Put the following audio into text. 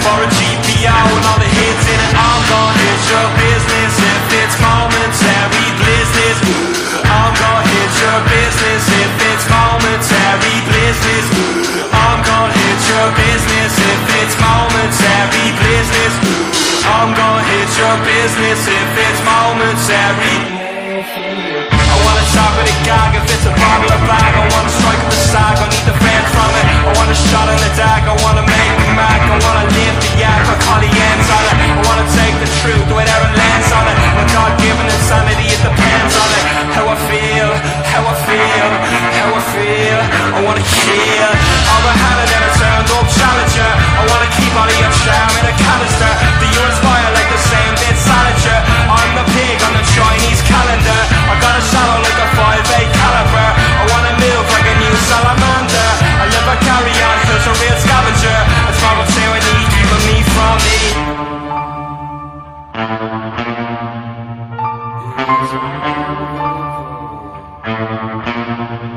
for a GPO And all the hits in it. Gonna Hit your business. If it's momentary blizzards I'm gonna hit your business. If it's momentary blizzards I'm gonna hit your business. If it's momentary blizzards I'm gonna hit your business. If it's momentary I wanna chop it a gag. If it's a bottle of bag I wanna strike up a sag, I need the all the